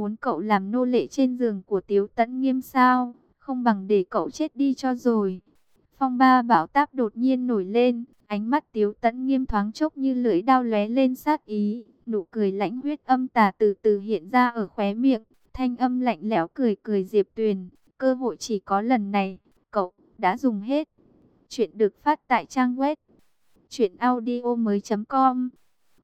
muốn cậu làm nô lệ trên giường của Tiếu Tấn Nghiêm sao? Không bằng để cậu chết đi cho rồi. Phong ba bảo táp đột nhiên nổi lên, ánh mắt Tiếu Tấn Nghiêm thoáng chốc như lưỡi đao lóe lên sát ý, nụ cười lãnh huyết âm tà từ từ hiện ra ở khóe miệng, thanh âm lạnh lẽo cười cười Diệp Tuyền, cơ hội chỉ có lần này, cậu đã dùng hết. Chuyện được phát tại trang web truyệnaudiomoi.com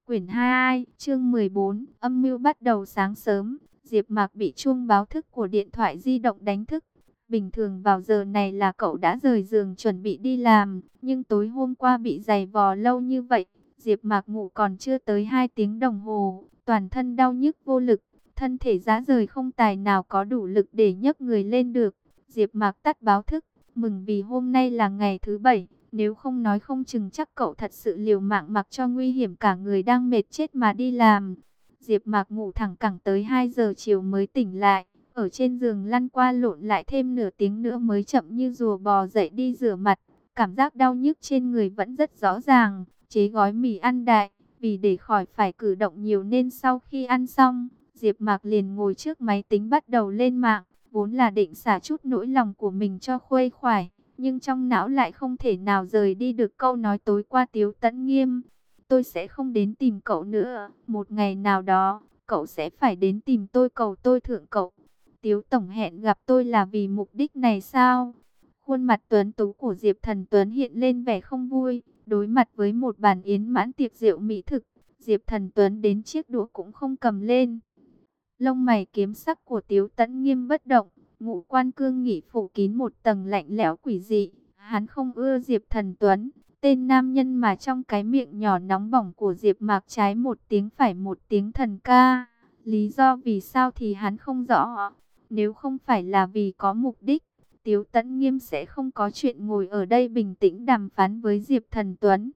Quyển 22, chương 14, âm mưu bắt đầu sáng sớm, Diệp Mạc bị chuông báo thức của điện thoại di động đánh thức. Bình thường vào giờ này là cậu đã rời giường chuẩn bị đi làm, nhưng tối hôm qua bị giày vò lâu như vậy, Diệp Mạc ngủ còn chưa tới 2 tiếng đồng hồ, toàn thân đau nhức vô lực, thân thể rã rời không tài nào có đủ lực để nhấc người lên được. Diệp Mạc tắt báo thức, mừng vì hôm nay là ngày thứ bảy, nếu không nói không chừng chắc cậu thật sự liều mạng mặc cho nguy hiểm cả người đang mệt chết mà đi làm. Diệp Mạc ngủ thẳng cẳng tới 2 giờ chiều mới tỉnh lại, ở trên giường lăn qua lộn lại thêm nửa tiếng nữa mới chậm như rùa bò dậy đi rửa mặt. Cảm giác đau nhức trên người vẫn rất rõ ràng, chế gói mì ăn đại, vì để khỏi phải cử động nhiều nên sau khi ăn xong, Diệp Mạc liền ngồi trước máy tính bắt đầu lên mạng, vốn là định xả chút nỗi lòng của mình cho khuây khỏa, nhưng trong não lại không thể nào rời đi được câu nói tối qua Tiếu Tấn Nghiêm. Tôi sẽ không đến tìm cậu nữa, một ngày nào đó, cậu sẽ phải đến tìm tôi cầu tôi thượng cậu. Tiếu Tổng hẹn gặp tôi là vì mục đích này sao? Khuôn mặt tuấn tú của Diệp Thần Tuấn hiện lên vẻ không vui, đối mặt với một bàn yến mãn tiệc rượu mỹ thực, Diệp Thần Tuấn đến chiếc đũa cũng không cầm lên. Lông mày kiếm sắc của Tiếu Tấn Nghiêm bất động, ngũ quan cương nghỉ phủ kín một tầng lạnh lẽo quỷ dị. Hắn không ưa Diệp Thần Tuấn, tên nam nhân mà trong cái miệng nhỏ nóng bỏng của Diệp Mạc trái một tiếng phải một tiếng thần ca. Lý do vì sao thì hắn không rõ. Nếu không phải là vì có mục đích, Tiếu Tấn Nghiêm sẽ không có chuyện ngồi ở đây bình tĩnh đàm phán với Diệp Thần Tuấn.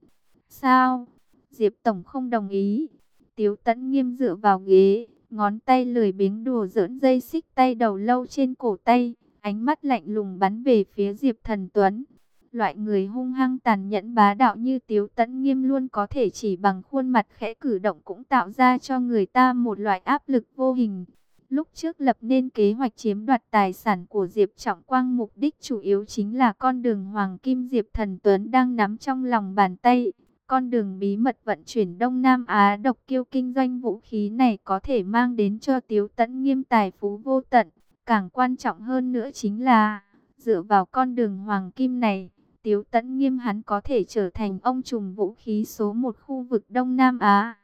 Sao? Diệp Tổng không đồng ý. Tiếu Tấn Nghiêm dựa vào ghế, Ngón tay lười biếng đùa giỡn dây xích tay đầu lâu trên cổ tay, ánh mắt lạnh lùng bắn về phía Diệp Thần Tuấn. Loại người hung hăng tàn nhẫn bá đạo như Tiếu Tấn Nghiêm luôn có thể chỉ bằng khuôn mặt khẽ cử động cũng tạo ra cho người ta một loại áp lực vô hình. Lúc trước lập nên kế hoạch chiếm đoạt tài sản của Diệp Trọng Quang mục đích chủ yếu chính là con đường Hoàng Kim Diệp Thần Tuấn đang nắm trong lòng bàn tay. Con đường bí mật vận chuyển Đông Nam Á độc kiêu kinh doanh vũ khí này có thể mang đến cho Tiếu Tấn Nghiêm tài phú vô tận. Càng quan trọng hơn nữa chính là, dựa vào con đường hoàng kim này, Tiếu Tấn Nghiêm hắn có thể trở thành ông trùm vũ khí số một khu vực Đông Nam Á.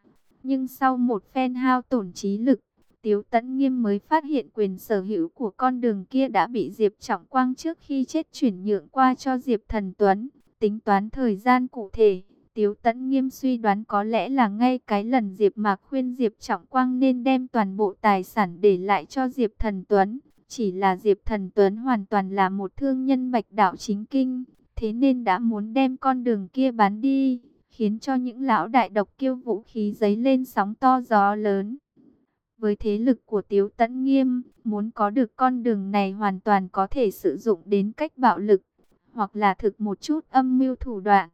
Nhưng sau một phen hao tổn trí lực, Tiếu Tấn Nghiêm mới phát hiện quyền sở hữu của con đường kia đã bị Diệp Trọng Quang trước khi chết chuyển nhượng qua cho Diệp Thần Tuấn. Tính toán thời gian cụ thể, Tiếu Tấn Nghiêm suy đoán có lẽ là ngay cái lần Diệp Mạc khuyên Diệp Trọng Quang nên đem toàn bộ tài sản để lại cho Diệp Thần Tuấn. Chỉ là Diệp Thần Tuấn hoàn toàn là một thương nhân bạch đạo chính kinh, thế nên đã muốn đem con đường kia bán đi, khiến cho những lão đại độc kiêu vũ khí giấy lên sóng to gió lớn. Với thế lực của Tiếu Tấn Nghiêm, muốn có được con đường này hoàn toàn có thể sử dụng đến cách bạo lực, hoặc là thực một chút âm mưu thủ đoạn.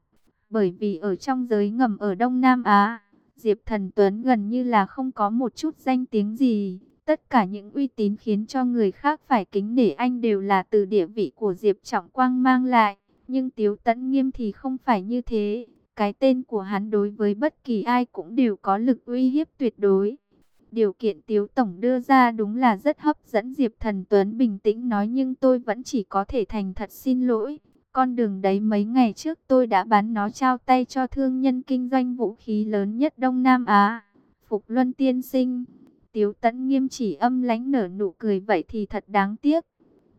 Bởi vì ở trong giới ngầm ở Đông Nam Á, Diệp Thần Tuấn gần như là không có một chút danh tiếng gì. Tất cả những uy tín khiến cho người khác phải kính nể anh đều là từ địa vị của Diệp Trọng Quang mang lại. Nhưng Tiếu Tấn Nghiêm thì không phải như thế. Cái tên của hắn đối với bất kỳ ai cũng đều có lực uy hiếp tuyệt đối. Điều kiện Tiếu Tổng đưa ra đúng là rất hấp dẫn Diệp Thần Tuấn bình tĩnh nói nhưng tôi vẫn chỉ có thể thành thật xin lỗi. Con đường đấy mấy ngày trước tôi đã bán nó trao tay cho thương nhân kinh doanh vũ khí lớn nhất Đông Nam Á. Phục Luân Tiên Sinh. Tiếu Tấn nghiêm chỉ âm lánh nở nụ cười vậy thì thật đáng tiếc.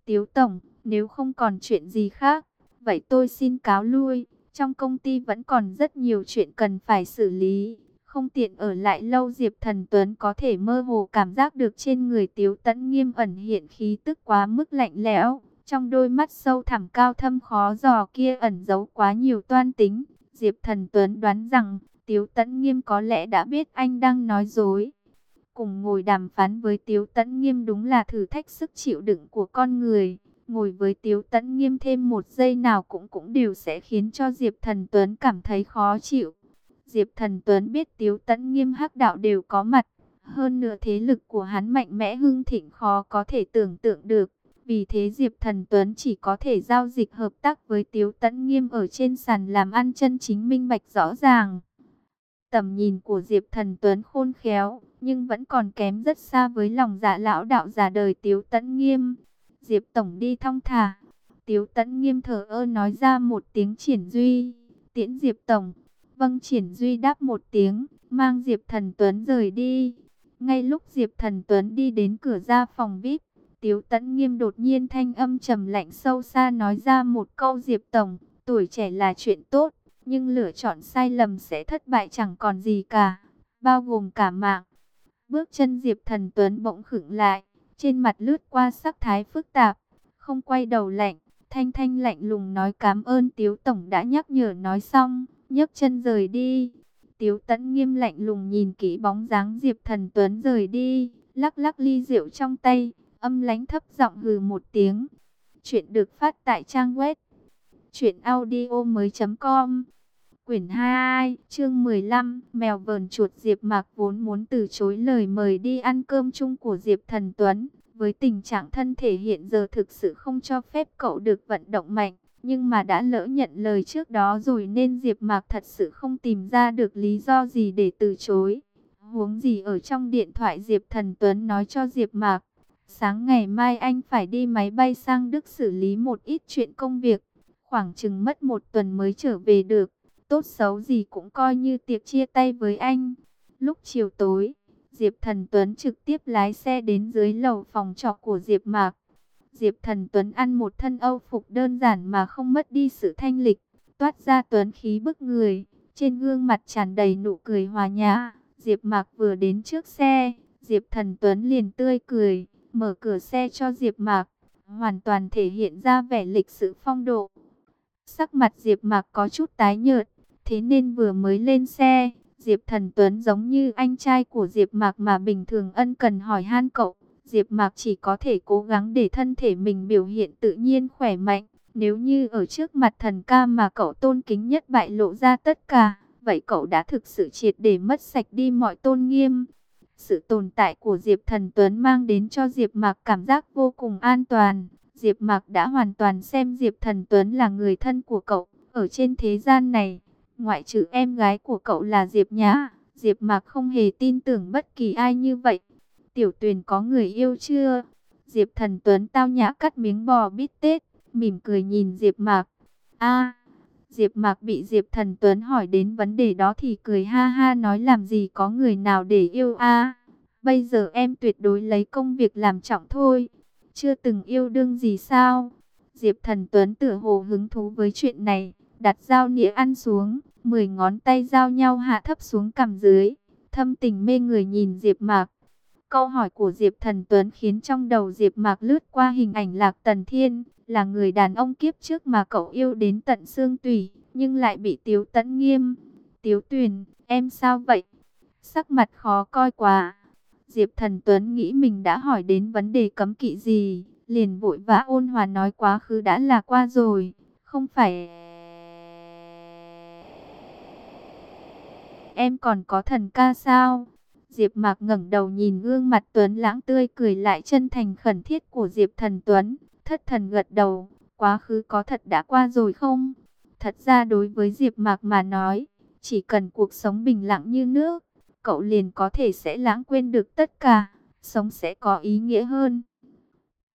Tiếu Tổng, nếu không còn chuyện gì khác, vậy tôi xin cáo lui. Trong công ty vẫn còn rất nhiều chuyện cần phải xử lý. Không tiện ở lại lâu, Diệp Thần Tuấn có thể mơ hồ cảm giác được trên người Tiếu Tấn nghiêm ẩn hiện khí tức quá mức lạnh lẽo. Trong đôi mắt sâu thẳm cao thâm khó dò kia ẩn giấu quá nhiều toan tính. Diệp Thần Tuấn đoán rằng Tiếu Tấn Nghiêm có lẽ đã biết anh đang nói dối. Cùng ngồi đàm phán với Tiếu Tấn Nghiêm đúng là thử thách sức chịu đựng của con người. Ngồi với Tiếu Tấn Nghiêm thêm một giây nào cũng cũng đều sẽ khiến cho Diệp Thần Tuấn cảm thấy khó chịu. Diệp Thần Tuấn biết Tiếu Tấn Nghiêm hắc đạo đều có mặt. Hơn nữa thế lực của hắn mạnh mẽ hưng thịnh khó có thể tưởng tượng được. Vì thế Diệp Thần Tuấn chỉ có thể giao dịch hợp tác với Tiếu Tấn Nghiêm ở trên sàn làm ăn chân chính minh bạch rõ ràng. Tầm nhìn của Diệp Thần Tuấn khôn khéo, nhưng vẫn còn kém rất xa với lòng dạ lão đạo già đời Tiếu Tấn Nghiêm. Diệp Tổng đi thong thả. Tiếu Tấn Nghiêm thở ơ nói ra một tiếng triển duy. Tiễn Diệp Tổng. Vâng triển duy đáp một tiếng, mang Diệp Thần Tuấn rời đi. Ngay lúc Diệp Thần Tuấn đi đến cửa ra phòng VIP, Tiếu Tấn Nghiêm đột nhiên thanh âm trầm lạnh sâu xa nói ra một câu Diệp Tổng, tuổi trẻ là chuyện tốt, nhưng lựa chọn sai lầm sẽ thất bại chẳng còn gì cả, bao gồm cả mạng. Bước chân Diệp Thần Tuấn bỗng khựng lại, trên mặt lướt qua sắc thái phức tạp, không quay đầu lạnh, thanh thanh lạnh lùng nói cảm ơn Tiếu Tổng đã nhắc nhở nói xong, nhấc chân rời đi. Tiếu Tấn nghiêm lạnh lùng nhìn kỹ bóng dáng Diệp Thần Tuấn rời đi, lắc lắc ly rượu trong tay, âm lánh thấp giọng hừ một tiếng. Chuyện được phát tại trang web truyệnaudiomoi.com. Quyển 22, chương 15, mèo vờn chuột Diệp Mạc vốn muốn từ chối lời mời đi ăn cơm chung của Diệp Thần Tuấn, với tình trạng thân thể hiện giờ thực sự không cho phép cậu được vận động mạnh, nhưng mà đã lỡ nhận lời trước đó rồi nên Diệp Mạc thật sự không tìm ra được lý do gì để từ chối. Huống gì ở trong điện thoại Diệp Thần Tuấn nói cho Diệp Mạc, sáng ngày mai anh phải đi máy bay sang Đức xử lý một ít chuyện công việc, khoảng chừng mất một tuần mới trở về được, tốt xấu gì cũng coi như tiệc chia tay với anh. Lúc chiều tối, Diệp Thần Tuấn trực tiếp lái xe đến dưới lầu phòng trọ của Diệp Mạc. Diệp Thần Tuấn ăn một thân âu phục đơn giản mà không mất đi sự thanh lịch, toát ra tuấn khí bức người, trên gương mặt tràn đầy nụ cười hòa nhã. Diệp Mạc vừa đến trước xe, Diệp Thần Tuấn liền tươi cười, mở cửa xe cho Diệp Mạc, hoàn toàn thể hiện ra vẻ lịch sự phong độ. Sắc mặt Diệp Mạc có chút tái nhợt, thế nên vừa mới lên xe, Diệp Thần Tuấn giống như anh trai của Diệp Mạc mà bình thường ân cần hỏi han cậu. Diệp Mạc chỉ có thể cố gắng để thân thể mình biểu hiện tự nhiên khỏe mạnh. Nếu như ở trước mặt thần ca mà cậu tôn kính nhất bại lộ ra tất cả, vậy cậu đã thực sự triệt để mất sạch đi mọi tôn nghiêm. Sự tồn tại của Diệp Thần Tuấn mang đến cho Diệp Mạc cảm giác vô cùng an toàn. Diệp Mạc đã hoàn toàn xem Diệp Thần Tuấn là người thân của cậu ở trên thế gian này. Ngoại trừ em gái của cậu là Diệp Nhã, Diệp Mạc không hề tin tưởng bất kỳ ai như vậy. Tiểu Tuyền có người yêu chưa? Diệp Thần Tuấn tao nhã cắt miếng bò bít tết, mỉm cười nhìn Diệp Mạc. A. Diệp Mạc bị Diệp Thần Tuấn hỏi đến vấn đề đó thì cười ha ha nói làm gì có người nào để yêu a. Bây giờ em tuyệt đối lấy công việc làm trọng thôi. Chưa từng yêu đương gì sao? Diệp Thần Tuấn tựa hồ hứng thú với chuyện này, đặt dao nĩa ăn xuống, mười ngón tay giao nhau hạ thấp xuống cằm dưới, thâm tình mê người nhìn Diệp Mạc. Câu hỏi của Diệp Thần Tuấn khiến trong đầu Diệp Mạc lướt qua hình ảnh Lạc Tần Thiên, là người đàn ông kiếp trước mà cậu yêu đến tận xương tủy, nhưng lại bị Tiếu Tấn Nghiêm. Tiếu Tuyền, em sao vậy? Sắc mặt khó coi quá. Diệp Thần Tuấn nghĩ mình đã hỏi đến vấn đề cấm kỵ gì, liền vội vã ôn hòa nói quá khứ đã là qua rồi, không phải... Em còn có thần ca sao? Diệp Mạc ngẩng đầu nhìn gương mặt Tuấn lãng tươi cười lại chân thành khẩn thiết của Diệp Thần Tuấn, thất thần gật đầu, quá khứ có thật đã qua rồi không? Thật ra đối với Diệp Mạc mà nói, chỉ cần cuộc sống bình lặng như nước, cậu liền có thể sẽ lãng quên được tất cả, sống sẽ có ý nghĩa hơn.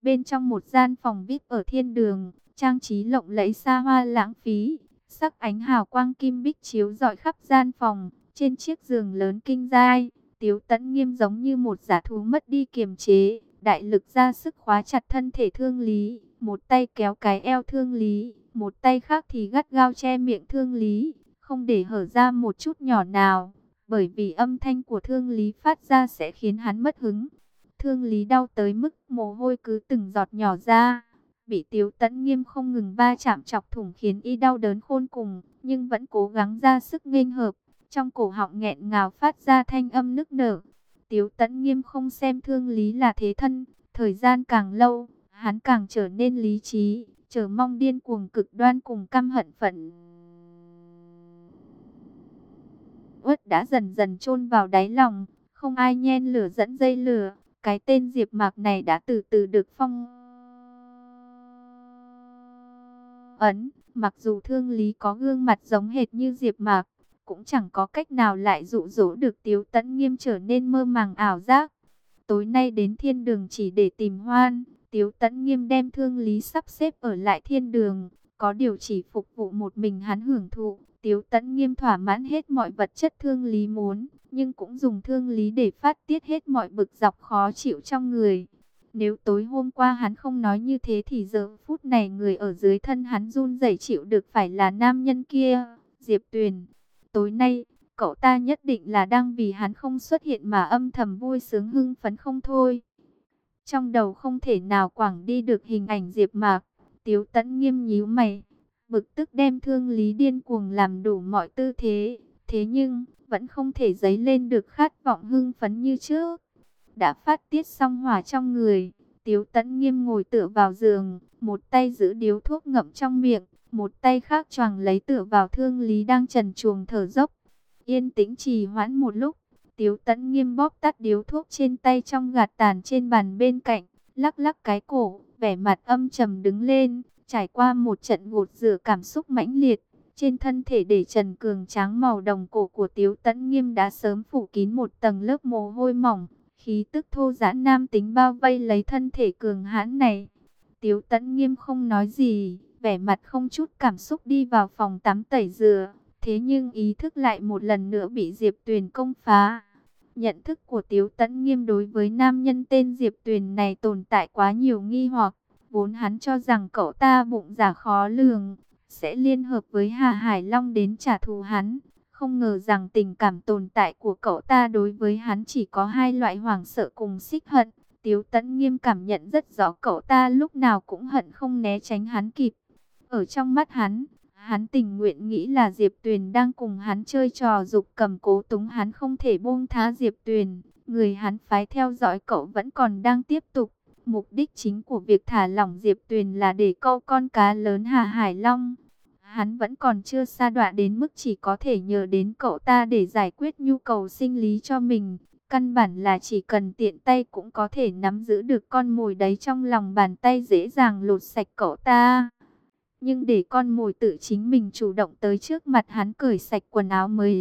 Bên trong một gian phòng VIP ở thiên đường, trang trí lộng lẫy xa hoa lãng phí, sắc ánh hào quang kim bích chiếu rọi khắp gian phòng, trên chiếc giường lớn kinh giai Tiếu tấn nghiêm giống như một giả thú mất đi kiềm chế, đại lực ra sức khóa chặt thân thể thương lý, một tay kéo cái eo thương lý, một tay khác thì gắt gao che miệng thương lý, không để hở ra một chút nhỏ nào, bởi vì âm thanh của thương lý phát ra sẽ khiến hắn mất hứng. Thương lý đau tới mức mồ hôi cứ từng giọt nhỏ ra, bị tiếu tấn nghiêm không ngừng va chạm chọc thủng khiến y đau đớn khôn cùng, nhưng vẫn cố gắng ra sức nghênh hợp. Trong cổ họng nghẹn ngào phát ra thanh âm nức nở. Tiếu tẫn nghiêm không xem thương lý là thế thân. Thời gian càng lâu, hắn càng trở nên lý trí, chờ mong điên cuồng cực đoan cùng căm hận phận. Uất đã dần dần chôn vào đáy lòng, Không ai nhen lửa dẫn dây lửa, cái tên Diệp Mạc này đã từ từ được phong ấn, mặc dù Thương Lý có gương mặt giống hệt như Diệp Mạc, cũng chẳng có cách nào lại dụ dỗ được Tiếu Tấn Nghiêm trở nên mơ màng ảo giác. Tối nay đến thiên đường chỉ để tìm hoan, Tiếu Tấn Nghiêm đem Thương Lý sắp xếp ở lại thiên đường, có điều chỉ phục vụ một mình hắn hưởng thụ. Tiếu Tấn Nghiêm thỏa mãn hết mọi vật chất Thương Lý muốn, nhưng cũng dùng Thương Lý để phát tiết hết mọi bực dọc khó chịu trong người. Nếu tối hôm qua hắn không nói như thế thì giờ phút này người ở dưới thân hắn run rẩy chịu được phải là nam nhân kia, Diệp Tuyền. Tối nay, cậu ta nhất định là đang vì hắn không xuất hiện mà âm thầm vui sướng hưng phấn không thôi. Trong đầu không thể nào quảng đi được hình ảnh Diệp Mạc, Tiếu Tấn nghiêm nhíu mày, bực tức đem Thương Lý điên cuồng làm đủ mọi tư thế, thế nhưng vẫn không thể dấy lên được khát vọng hưng phấn như trước. Đã phát tiết xong hỏa trong người, Tiếu Tấn nghiêm ngồi tựa vào giường, một tay giữ điếu thuốc ngậm trong miệng, một tay khác choàng lấy tựa vào Thương Lý đang trần chuồng thở dốc. Yên tĩnh trì hoãn một lúc, Tiếu Tấn nghiêm bóp tắt điếu thuốc trên tay trong gạt tàn trên bàn bên cạnh, lắc lắc cái cổ, vẻ mặt âm trầm đứng lên, trải qua một trận gột rửa cảm xúc mãnh liệt. Trên thân thể để trần cường tráng màu đồng cổ của Tiếu Tấn Nghiêm đã sớm phủ kín một tầng lớp mồ hôi mỏng, khí tức thô giãn nam tính bao vây lấy thân thể cường hãn này. Tiếu Tấn Nghiêm không nói gì, vẻ mặt không chút cảm xúc đi vào phòng tắm tẩy rửa, thế nhưng ý thức lại một lần nữa bị Diệp Tuyền công phá. Nhận thức của Tiếu Tấn Nghiêm đối với nam nhân tên Diệp Tuyền này tồn tại quá nhiều nghi hoặc, vốn hắn cho rằng cậu ta bụng giả khó lường, sẽ liên hợp với Hà Hải Long đến trả thù hắn. Không ngờ rằng tình cảm tồn tại của cậu ta đối với hắn chỉ có hai loại hoảng sợ cùng xích hận. Tiếu Tấn Nghiêm cảm nhận rất rõ cậu ta lúc nào cũng hận không né tránh hắn kịp. Ở trong mắt hắn, hắn tình nguyện nghĩ là Diệp Tuyền đang cùng hắn chơi trò dục cầm cố túng hắn không thể buông tha Diệp Tuyền. Người hắn phái theo dõi cậu vẫn còn đang tiếp tục. Mục đích chính của việc thả lỏng Diệp Tuyền là để câu con cá lớn Hà Hải Long. Hắn vẫn còn chưa xa đoạn đến mức chỉ có thể nhờ đến cậu ta để giải quyết nhu cầu sinh lý cho mình. Căn bản là chỉ cần tiện tay cũng có thể nắm giữ được con mồi đấy trong lòng bàn tay dễ dàng lột sạch cậu ta. Nhưng để con mồi tự chính mình chủ động tới trước mặt hắn cởi sạch quần áo mới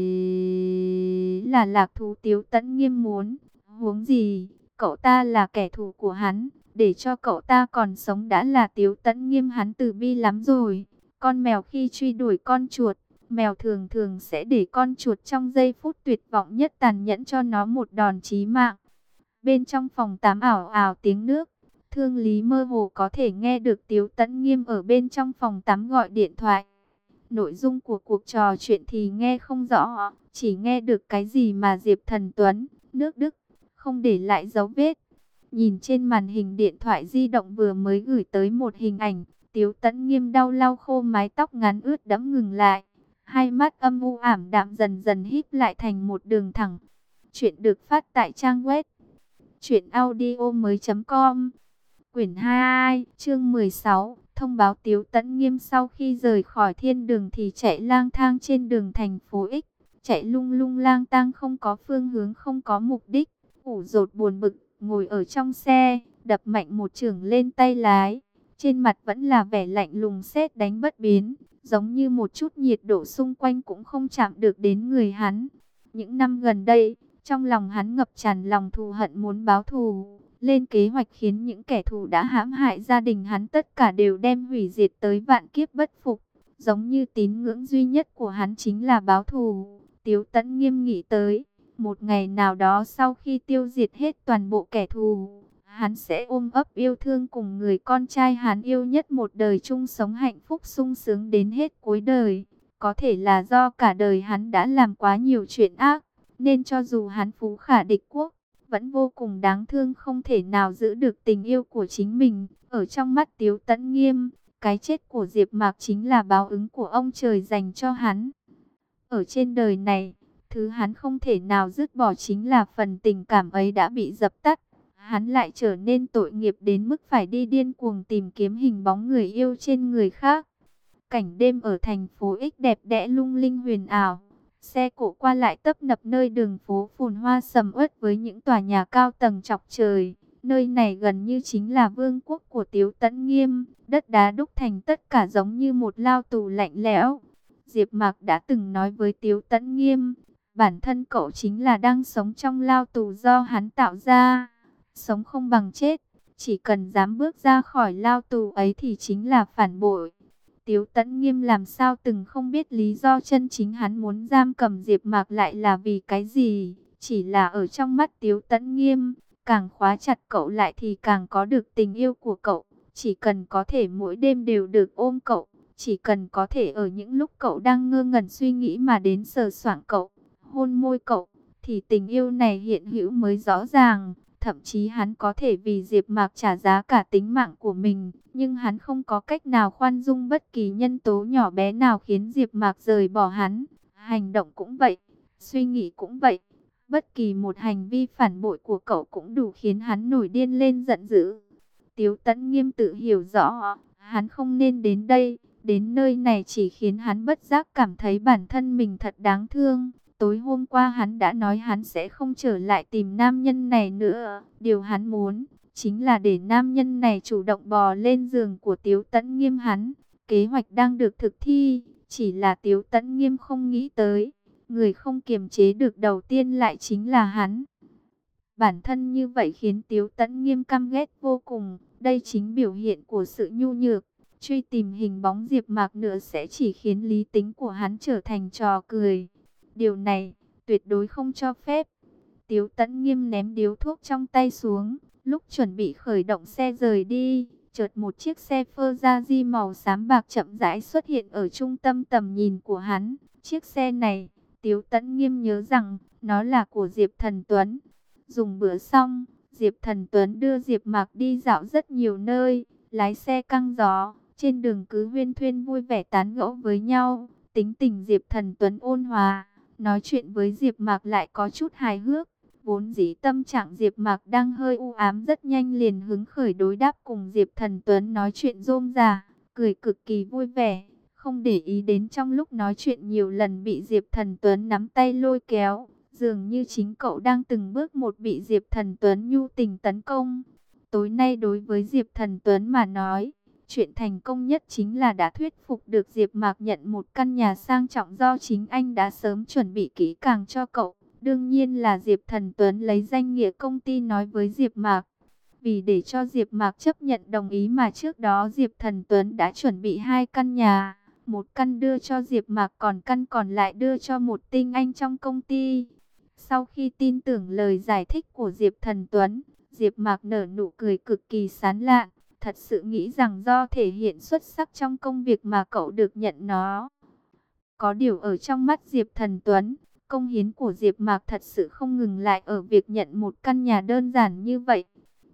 là lạc thú tiếu tẫn nghiêm muốn. Huống gì, cậu ta là kẻ thù của hắn, để cho cậu ta còn sống đã là tiếu tẫn nghiêm hắn từ bi lắm rồi. Con mèo khi truy đuổi con chuột, mèo thường thường sẽ để con chuột trong giây phút tuyệt vọng nhất tàn nhẫn cho nó một đòn chí mạng. Bên trong phòng tám ảo ảo tiếng nước, Thương Lý mơ hồ có thể nghe được Tiếu Tấn Nghiêm ở bên trong phòng tắm gọi điện thoại. Nội dung của cuộc trò chuyện thì nghe không rõ, chỉ nghe được cái gì mà Diệp Thần Tuấn, nước Đức, không để lại dấu vết. Nhìn trên màn hình điện thoại di động vừa mới gửi tới một hình ảnh, Tiếu Tấn Nghiêm đau lau khô mái tóc ngắn ướt đẫm ngừng lại. Hai mắt âm u ảm đạm dần dần híp lại thành một đường thẳng. Chuyện được phát tại trang web truyện audio mới.com Quyển 22, chương 16, thông báo Tiếu Tấn Nghiêm sau khi rời khỏi thiên đường thì chạy lang thang trên đường thành phố X, chạy lung lung lang tang không có phương hướng không có mục đích, ủ rột buồn bực, ngồi ở trong xe, đập mạnh một trường lên tay lái, trên mặt vẫn là vẻ lạnh lùng xét đánh bất biến, giống như một chút nhiệt độ xung quanh cũng không chạm được đến người hắn. Những năm gần đây, trong lòng hắn ngập tràn lòng thù hận muốn báo thù lên kế hoạch khiến những kẻ thù đã hãm hại gia đình hắn tất cả đều đem hủy diệt tới vạn kiếp bất phục. Giống như tín ngưỡng duy nhất của hắn chính là báo thù. Tiếu tẫn nghiêm nghị tới, một ngày nào đó sau khi tiêu diệt hết toàn bộ kẻ thù, hắn sẽ ôm ấp yêu thương cùng người con trai hắn yêu nhất một đời chung sống hạnh phúc sung sướng đến hết cuối đời. Có thể là do cả đời hắn đã làm quá nhiều chuyện ác, nên cho dù hắn phú khả địch quốc, vẫn vô cùng đáng thương không thể nào giữ được tình yêu của chính mình. Ở trong mắt Tiếu Tấn Nghiêm, cái chết của Diệp Mạc chính là báo ứng của ông trời dành cho hắn. Ở trên đời này, thứ hắn không thể nào dứt bỏ chính là phần tình cảm ấy đã bị dập tắt. Hắn lại trở nên tội nghiệp đến mức phải đi điên cuồng tìm kiếm hình bóng người yêu trên người khác. Cảnh đêm ở thành phố X đẹp đẽ lung linh huyền ảo, Xe cộ qua lại tấp nập nơi đường phố phồn hoa sầm uất với những tòa nhà cao tầng chọc trời. Nơi này gần như chính là vương quốc của Tiếu Tấn Nghiêm, đất đá đúc thành tất cả giống như một lao tù lạnh lẽo. Diệp Mạc đã từng nói với Tiếu Tấn Nghiêm, bản thân cậu chính là đang sống trong lao tù do hắn tạo ra. Sống không bằng chết, chỉ cần dám bước ra khỏi lao tù ấy thì chính là phản bội. Tiếu Tấn Nghiêm làm sao từng không biết lý do chân chính hắn muốn giam cầm Diệp Mạc lại là vì cái gì, chỉ là ở trong mắt Tiếu Tấn Nghiêm, càng khóa chặt cậu lại thì càng có được tình yêu của cậu, chỉ cần có thể mỗi đêm đều được ôm cậu, chỉ cần có thể ở những lúc cậu đang ngơ ngẩn suy nghĩ mà đến sờ soạng cậu, hôn môi cậu, thì tình yêu này hiện hữu mới rõ ràng. Thậm chí hắn có thể vì Diệp Mạc trả giá cả tính mạng của mình, nhưng hắn không có cách nào khoan dung bất kỳ nhân tố nhỏ bé nào khiến Diệp Mạc rời bỏ hắn. Hành động cũng vậy, suy nghĩ cũng vậy. Bất kỳ một hành vi phản bội của cậu cũng đủ khiến hắn nổi điên lên giận dữ. Tiếu Tấn Nghiêm tự hiểu rõ, hắn không nên đến đây, đến nơi này chỉ khiến hắn bất giác cảm thấy bản thân mình thật đáng thương. Tối hôm qua hắn đã nói hắn sẽ không trở lại tìm nam nhân này nữa. Điều hắn muốn chính là để nam nhân này chủ động bò lên giường của Tiếu Tấn Nghiêm hắn. Kế hoạch đang được thực thi, chỉ là Tiếu Tấn Nghiêm không nghĩ tới. Người không kiềm chế được đầu tiên lại chính là hắn. Bản thân như vậy khiến Tiếu Tấn Nghiêm căm ghét vô cùng. Đây chính biểu hiện của sự nhu nhược. Truy tìm hình bóng Diệp Mạc nữa sẽ chỉ khiến lý tính của hắn trở thành trò cười. Điều này tuyệt đối không cho phép. Tiếu Tấn Nghiêm ném điếu thuốc trong tay xuống, lúc chuẩn bị khởi động xe rời đi, chợt một chiếc xe Ferrari màu xám bạc chậm rãi xuất hiện ở trung tâm tầm nhìn của hắn. Chiếc xe này, Tiếu Tấn Nghiêm nhớ rằng nó là của Diệp Thần Tuấn. Dùng bữa xong, Diệp Thần Tuấn đưa Diệp Mạc đi dạo rất nhiều nơi, lái xe căng gió, trên đường cứ huyên thuyên vui vẻ tán gẫu với nhau. Tính tình Diệp Thần Tuấn ôn hòa, Nói chuyện với Diệp Mạc lại có chút hài hước. Vốn dĩ tâm trạng Diệp Mạc đang hơi u ám rất nhanh liền hứng khởi đối đáp cùng Diệp Thần Tuấn nói chuyện rôm rả, cười cực kỳ vui vẻ, không để ý đến trong lúc nói chuyện nhiều lần bị Diệp Thần Tuấn nắm tay lôi kéo, dường như chính cậu đang từng bước một bị Diệp Thần Tuấn nhu tình tấn công. Tối nay đối với Diệp Thần Tuấn mà nói, Chuyện thành công nhất chính là đã thuyết phục được Diệp Mạc nhận một căn nhà sang trọng do chính anh đã sớm chuẩn bị kỹ càng cho cậu. Đương nhiên là Diệp Thần Tuấn lấy danh nghĩa công ty nói với Diệp Mạc. Vì để cho Diệp Mạc chấp nhận đồng ý mà trước đó Diệp Thần Tuấn đã chuẩn bị hai căn nhà. Một căn đưa cho Diệp Mạc còn căn còn lại đưa cho một tinh anh trong công ty. Sau khi tin tưởng lời giải thích của Diệp Thần Tuấn, Diệp Mạc nở nụ cười cực kỳ sán lạn thật sự nghĩ rằng do thể hiện xuất sắc trong công việc mà cậu được nhận nó. Có điều ở trong mắt Diệp Thần Tuấn, công hiến của Diệp Mạc thật sự không ngừng lại ở việc nhận một căn nhà đơn giản như vậy.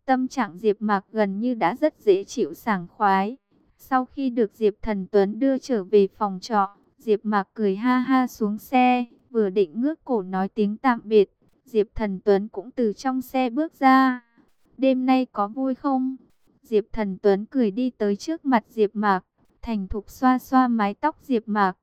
Tâm trạng Diệp Mạc gần như đã rất dễ chịu sảng khoái. Sau khi được Diệp Thần Tuấn đưa trở về phòng trọ, Diệp Mạc cười ha ha xuống xe, vừa định ngước cổ nói tiếng tạm biệt, Diệp Thần Tuấn cũng từ trong xe bước ra. "Đêm nay có vui không?" Diệp Thần Tuấn cười đi tới trước mặt Diệp Mạc, thành thục xoa xoa mái tóc Diệp Mạc.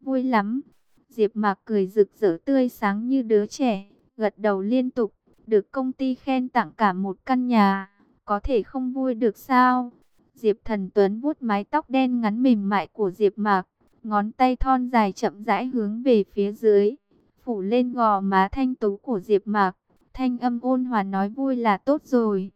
Vui lắm. Diệp Mạc cười rực rỡ tươi sáng như đứa trẻ, gật đầu liên tục, được công ty khen tặng cả một căn nhà, có thể không vui được sao? Diệp Thần Tuấn vuốt mái tóc đen ngắn mềm mại của Diệp Mạc, ngón tay thon dài chậm rãi hướng về phía dưới, phủ lên gò má thanh tú của Diệp Mạc, thanh âm ôn hòa nói vui là tốt rồi.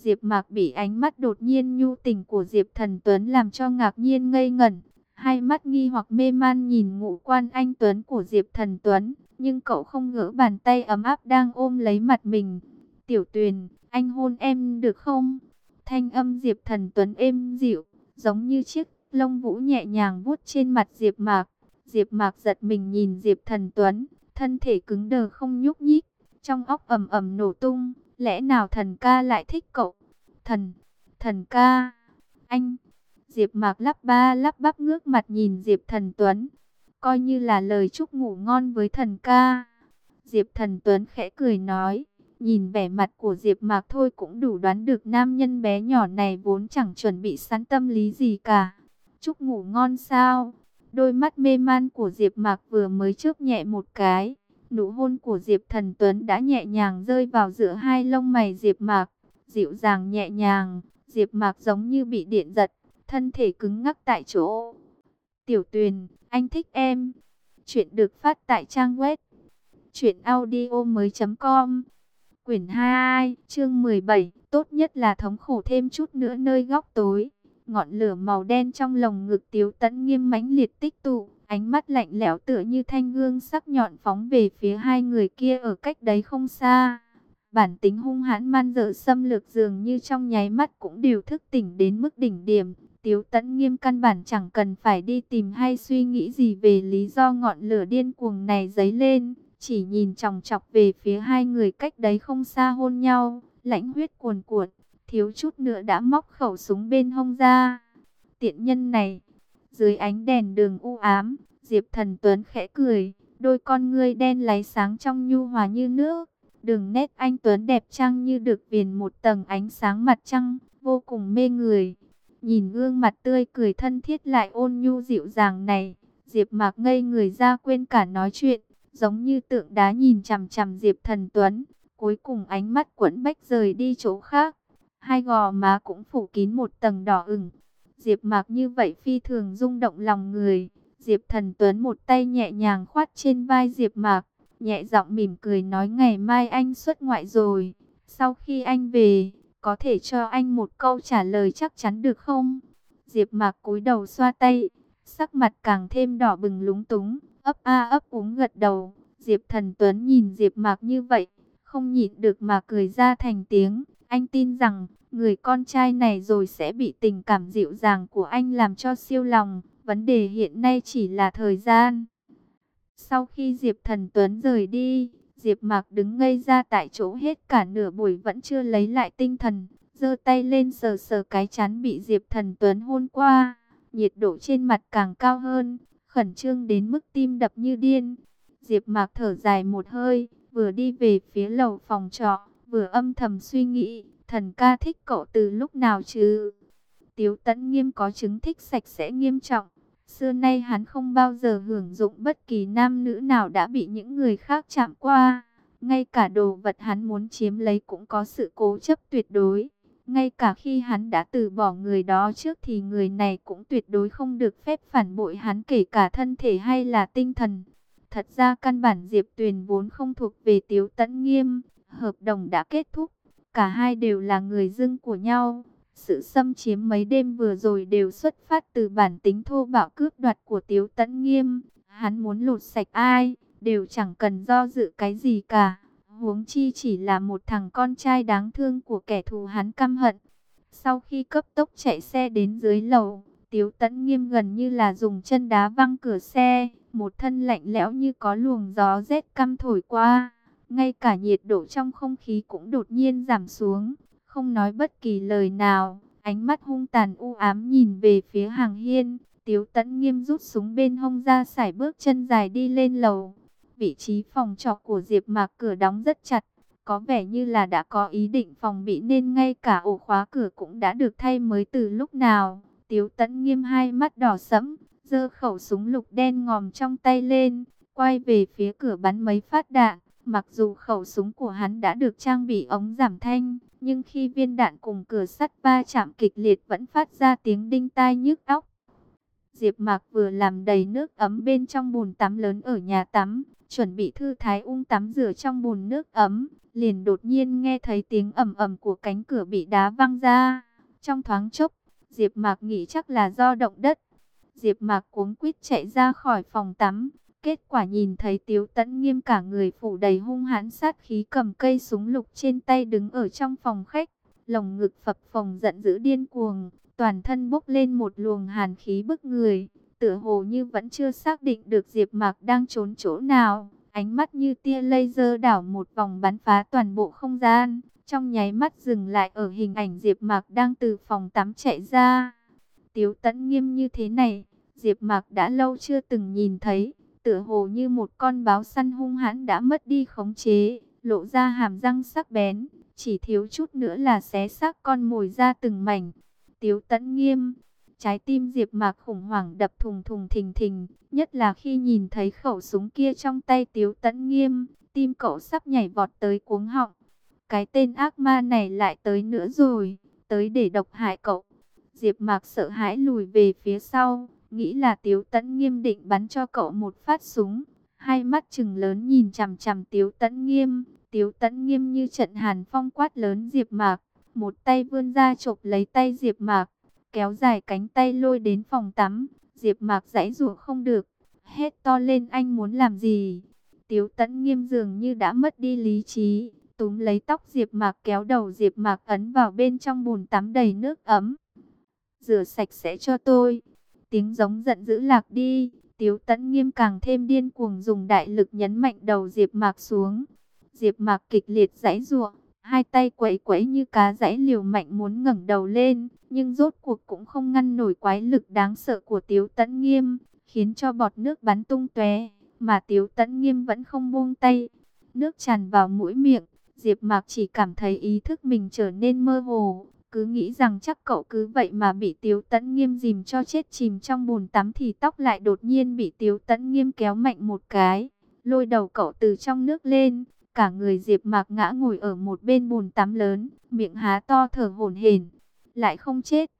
Diệp Mạc bị ánh mắt đột nhiên nhu tình của Diệp Thần Tuấn làm cho ngạc nhiên ngây ngẩn, hai mắt nghi hoặc mê man nhìn ngũ quan anh Tuấn của Diệp Thần Tuấn, nhưng cậu không ngỡ bàn tay ấm áp đang ôm lấy mặt mình. "Tiểu Tuyền, anh hôn em được không?" Thanh âm Diệp Thần Tuấn êm dịu, giống như chiếc lông vũ nhẹ nhàng vuốt trên mặt Diệp Mạc. Diệp Mạc giật mình nhìn Diệp Thần Tuấn, thân thể cứng đờ không nhúc nhích, trong óc ầm ầm nổ tung. Lẽ nào thần ca lại thích cậu? Thần, thần ca, anh. Diệp Mạc lắp ba lắp bắp ngước mặt nhìn Diệp Thần Tuấn, coi như là lời chúc ngủ ngon với thần ca. Diệp Thần Tuấn khẽ cười nói, nhìn vẻ mặt của Diệp Mạc thôi cũng đủ đoán được nam nhân bé nhỏ này vốn chẳng chuẩn bị sẵn tâm lý gì cả. Chúc ngủ ngon sao? Đôi mắt mê man của Diệp Mạc vừa mới chớp nhẹ một cái, nụ hôn của Diệp Thần Tuấn đã nhẹ nhàng rơi vào giữa hai lông mày Diệp Mạc, dịu dàng nhẹ nhàng, Diệp Mạc giống như bị điện giật, thân thể cứng ngắc tại chỗ. Tiểu Tuyền, anh thích em. Chuyện được phát tại trang web truyệnaudiomoi.com. Quyển 22, chương 17, tốt nhất là thống khổ thêm chút nữa nơi góc tối. Ngọn lửa màu đen trong lồng ngực Tiếu Tấn nghiêm mãnh liệt tích tụ, ánh mắt lạnh lẽo tựa như thanh gương sắc nhọn phóng về phía hai người kia ở cách đấy không xa. Bản tính hung hãn man dợ xâm lược dường như trong nháy mắt cũng đều thức tỉnh đến mức đỉnh điểm. Tiếu tẫn nghiêm căn bản chẳng cần phải đi tìm hay suy nghĩ gì về lý do ngọn lửa điên cuồng này dấy lên. Chỉ nhìn chòng chọc về phía hai người cách đấy không xa hôn nhau, lãnh huyết cuồn cuộn, thiếu chút nữa đã móc khẩu súng bên hông ra. Tiện nhân này, dưới ánh đèn đường u ám, Diệp Thần Tuấn khẽ cười, đôi con ngươi đen láy sáng trong nhu hòa như nước. Đường nét anh Tuấn đẹp trăng như được viền một tầng ánh sáng mặt trăng, vô cùng mê người. Nhìn gương mặt tươi cười thân thiết lại ôn nhu dịu dàng này, Diệp Mạc ngây người ra quên cả nói chuyện, giống như tượng đá nhìn chằm chằm Diệp Thần Tuấn, cuối cùng ánh mắt quẫn bách rời đi chỗ khác. Hai gò má cũng phủ kín một tầng đỏ ửng. Diệp Mạc như vậy phi thường rung động lòng người. Diệp Thần Tuấn một tay nhẹ nhàng khoát trên vai Diệp Mạc, nhẹ giọng mỉm cười nói ngày mai anh xuất ngoại rồi. Sau khi anh về, có thể cho anh một câu trả lời chắc chắn được không? Diệp Mạc cúi đầu xoa tay, sắc mặt càng thêm đỏ bừng lúng túng, ấp a ấp úng gật đầu. Diệp Thần Tuấn nhìn Diệp Mạc như vậy, không nhịn được mà cười ra thành tiếng. Anh tin rằng, người con trai này rồi sẽ bị tình cảm dịu dàng của anh làm cho siêu lòng. Vấn đề hiện nay chỉ là thời gian. Sau khi Diệp Thần Tuấn rời đi, Diệp Mạc đứng ngây ra tại chỗ hết cả nửa buổi vẫn chưa lấy lại tinh thần, giơ tay lên sờ sờ cái chán bị Diệp Thần Tuấn hôn qua, nhiệt độ trên mặt càng cao hơn, khẩn trương đến mức tim đập như điên. Diệp Mạc thở dài một hơi, vừa đi về phía lầu phòng trọ, vừa âm thầm suy nghĩ, thần ca thích cậu từ lúc nào chứ? Tiếu Tấn Nghiêm có chứng thích sạch sẽ nghiêm trọng, Xưa nay hắn không bao giờ hưởng dụng bất kỳ nam nữ nào đã bị những người khác chạm qua. Ngay cả đồ vật hắn muốn chiếm lấy cũng có sự cố chấp tuyệt đối. Ngay cả khi hắn đã từ bỏ người đó trước thì người này cũng tuyệt đối không được phép phản bội hắn kể cả thân thể hay là tinh thần. Thật ra căn bản Diệp Tuyền vốn không thuộc về Tiếu Tấn Nghiêm, hợp đồng đã kết thúc, cả hai đều là người dưng của nhau. Sự xâm chiếm mấy đêm vừa rồi đều xuất phát từ bản tính thô bạo cướp đoạt của Tiếu Tấn Nghiêm. Hắn muốn lột sạch ai, đều chẳng cần do dự cái gì cả. Huống chi chỉ là một thằng con trai đáng thương của kẻ thù hắn căm hận. Sau khi cấp tốc chạy xe đến dưới lầu, Tiếu Tấn Nghiêm gần như là dùng chân đá văng cửa xe. Một thân lạnh lẽo như có luồng gió rét căm thổi qua. Ngay cả nhiệt độ trong không khí cũng đột nhiên giảm xuống không nói bất kỳ lời nào, ánh mắt hung tàn u ám nhìn về phía hàng hiên. Tiếu tẫn nghiêm rút súng bên hông ra sải bước chân dài đi lên lầu. Vị trí phòng trọ của Diệp Mạc cửa đóng rất chặt, có vẻ như là đã có ý định phòng bị nên ngay cả ổ khóa cửa cũng đã được thay mới từ lúc nào. Tiếu tẫn nghiêm hai mắt đỏ sẫm, giơ khẩu súng lục đen ngòm trong tay lên, quay về phía cửa bắn mấy phát đạn. Mặc dù khẩu súng của hắn đã được trang bị ống giảm thanh, nhưng khi viên đạn cùng cửa sắt va chạm kịch liệt vẫn phát ra tiếng đinh tai nhức óc. Diệp Mạc vừa làm đầy nước ấm bên trong bồn tắm lớn ở nhà tắm, chuẩn bị thư thái ung tắm rửa trong bồn nước ấm, liền đột nhiên nghe thấy tiếng ầm ầm của cánh cửa bị đá văng ra. Trong thoáng chốc, Diệp Mạc nghĩ chắc là do động đất. Diệp Mạc cuống quýt chạy ra khỏi phòng tắm, Kết quả nhìn thấy Tiếu Tấn Nghiêm cả người phủ đầy hung hãn sát khí cầm cây súng lục trên tay đứng ở trong phòng khách, lồng ngực phập phồng giận dữ điên cuồng, toàn thân bốc lên một luồng hàn khí bức người, tựa hồ như vẫn chưa xác định được Diệp Mạc đang trốn chỗ nào, ánh mắt như tia laser đảo một vòng bắn phá toàn bộ không gian, trong nháy mắt dừng lại ở hình ảnh Diệp Mạc đang từ phòng tắm chạy ra. Tiếu Tấn Nghiêm như thế này, Diệp Mạc đã lâu chưa từng nhìn thấy tựa hồ như một con báo săn hung hãn đã mất đi khống chế, lộ ra hàm răng sắc bén, chỉ thiếu chút nữa là xé xác con mồi ra từng mảnh. Tiếu tẫn nghiêm, Trái tim Diệp Mạc khủng hoảng đập thùng thùng thình thình, nhất là khi nhìn thấy khẩu súng kia trong tay Tiếu Tấn Nghiêm, tim cậu sắp nhảy vọt tới cuống họng. Cái tên ác ma này lại tới nữa rồi, tới để độc hại cậu. Diệp Mạc sợ hãi lùi về phía sau, nghĩ là Tiếu Tấn Nghiêm định bắn cho cậu một phát súng. Hai mắt trừng lớn nhìn chằm chằm Tiếu Tấn Nghiêm, Tiếu Tấn Nghiêm như trận hàn phong quát lớn Diệp Mạc, một tay vươn ra chộp lấy tay Diệp Mạc, kéo dài cánh tay lôi đến phòng tắm. Diệp Mạc giãy giụa không được, hét to lên anh muốn làm gì? Tiếu Tấn Nghiêm dường như đã mất đi lý trí, túm lấy tóc Diệp Mạc kéo đầu Diệp Mạc ấn vào bên trong bồn tắm đầy nước ấm. "Rửa sạch sẽ cho tôi." Tiếng giống giận dữ lạc đi, Tiếu Tấn Nghiêm càng thêm điên cuồng dùng đại lực nhấn mạnh đầu Diệp Mạc xuống. Diệp Mạc kịch liệt giãy giụa, hai tay quẫy quẫy như cá giãy liều mạnh muốn ngẩng đầu lên, nhưng rốt cuộc cũng không ngăn nổi quái lực đáng sợ của Tiếu Tấn Nghiêm, khiến cho bọt nước bắn tung tóe, mà Tiếu Tấn Nghiêm vẫn không buông tay. Nước tràn vào mũi miệng, Diệp Mạc chỉ cảm thấy ý thức mình trở nên mơ hồ, cứ nghĩ rằng chắc cậu cứ vậy mà bị Tiếu Tấn Nghiêm dìm cho chết chìm trong bùn tắm thì tóc lại đột nhiên bị Tiếu Tấn Nghiêm kéo mạnh một cái, lôi đầu cậu từ trong nước lên, cả người Diệp Mạc ngã ngồi ở một bên bùn tắm lớn, miệng há to thở hổn hển, lại không chết.